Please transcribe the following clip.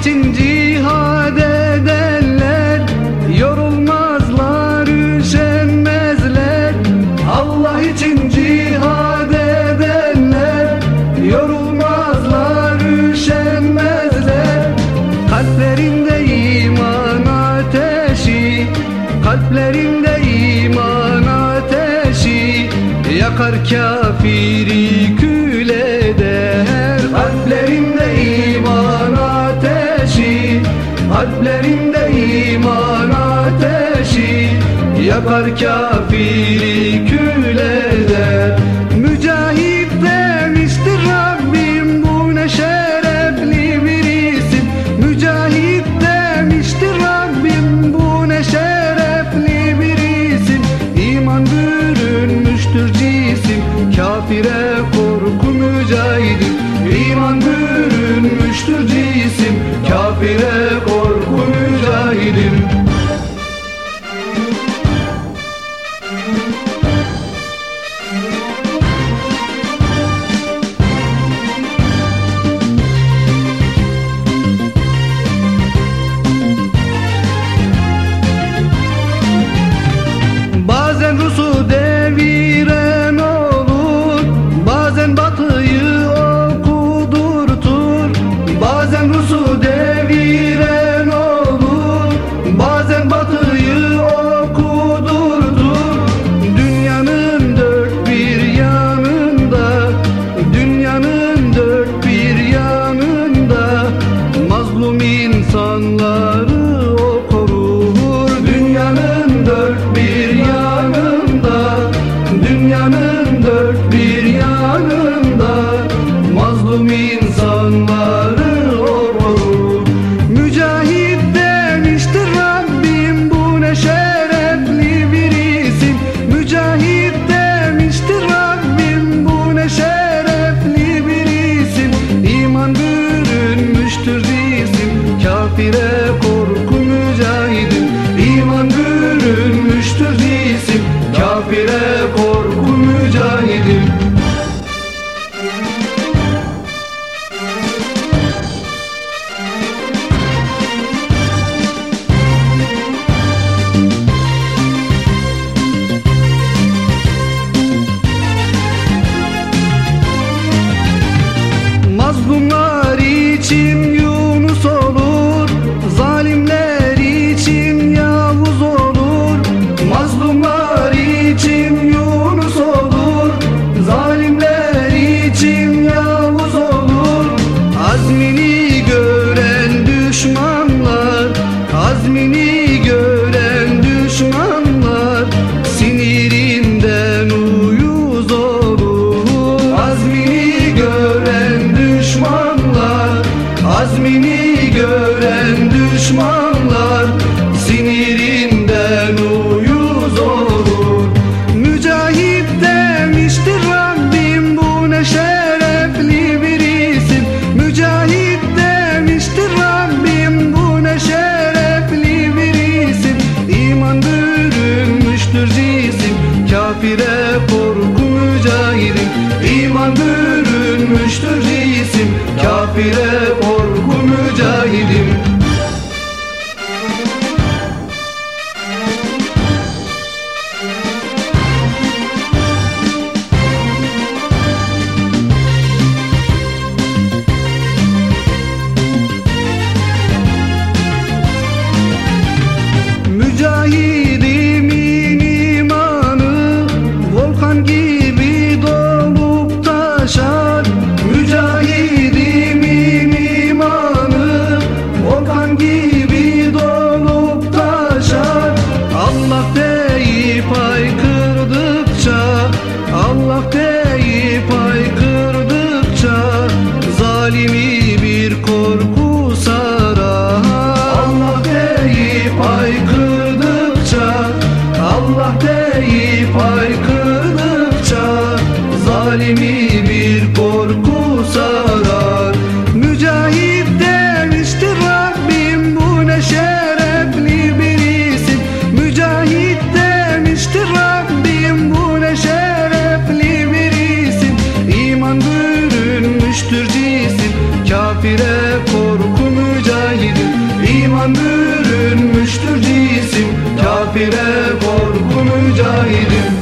için cihad edenler Yorulmazlar, üşenmezler. Allah için cihad edenler Yorulmazlar, üşenmezler. Kalplerinde iman ateşi Kalplerinde iman ateşi. Yakar kafiri kül eder Kalplerinde Kalplerinde iman ateşi Yakar kafiri kül eder Mücahit demiştir Rabbim bu ne şerefli bir isim Mücahit demiştir Rabbim bu ne şerefli bir isim İman bürünmüştür cisim kafire Azmini gören düşmanlar Zalimi bir korku sarar. Mücahit demiştir Rabbim bu ne şerefli bir isim. Mücahit demiştir Rabbim bu ne şerefli bir isim. İman bürünmüştür cisim Kafire korku mücahit iman bürünmüştür cisim Kafire korku mücahidim